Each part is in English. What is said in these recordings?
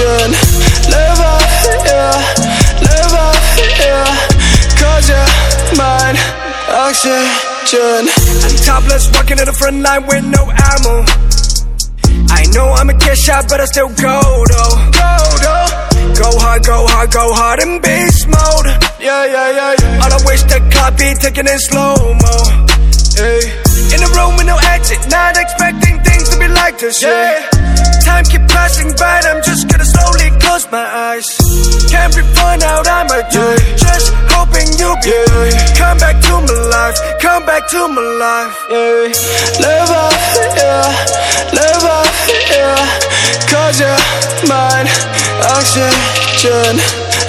oxygen. Live up, yeah, live up, yeah. Cause you're mine, oxygen. I'm topless, walking to the front line with no ammo. I know I'm a get shot, but I still go though. Go though. Go hard, go hard, go hard in beast mode. Yeah, yeah, yeah, yeah. All I wish the clock be ticking in slow mo. Hey. In the room with no exit, not expecting things to be like this. Yeah. Time keep passing by, I'm just gonna slowly close my eyes. Can't be fun out, I'm a Yeah. Just hoping you be Yeah. come back to my life, come back to my life. yeah. Live up, yeah, live up, yeah. Cause you're mine, oxygen.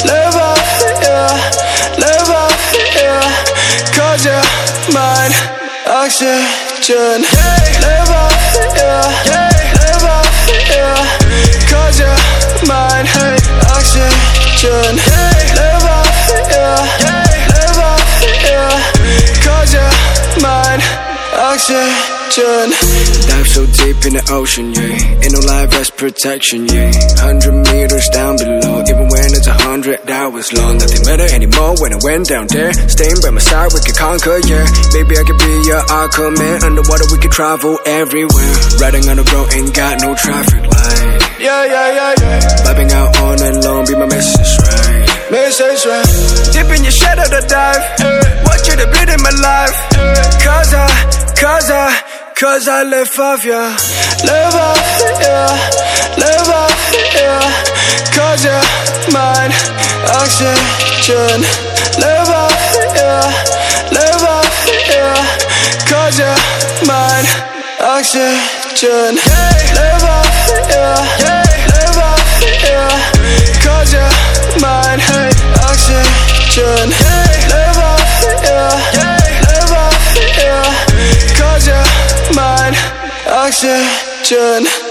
Live up, yeah, live up, yeah. Cause you're mine, oxygen. Live up, yeah, yeah. Cause you're mine, oxygen. Live up, yeah, live up, yeah. Cause you're mine, oxygen. Dive so deep in the ocean, yeah. Ain't no life vest protection, yeah. Hundred meters down below, even when it's a hundred hours long. Nothing matter anymore when I went down there. Staying by my side, we could conquer, yeah. Maybe I could be your Aquaman. Underwater, we could travel everywhere. Riding on the road, ain't got no traffic. Yeah, yeah, yeah, yeah. Vibing out all night long, be my message, right? Message right. Dip in your shadow to dive. Want you to bleed in my life. Cause I, cause I, cause I live off ya. Live up, yeah, live up, yeah. Cause you're mine, oxygen. Live up, yeah, live up, yeah. Cause you're mine, oxygen. Live up, yeah, live oxygen.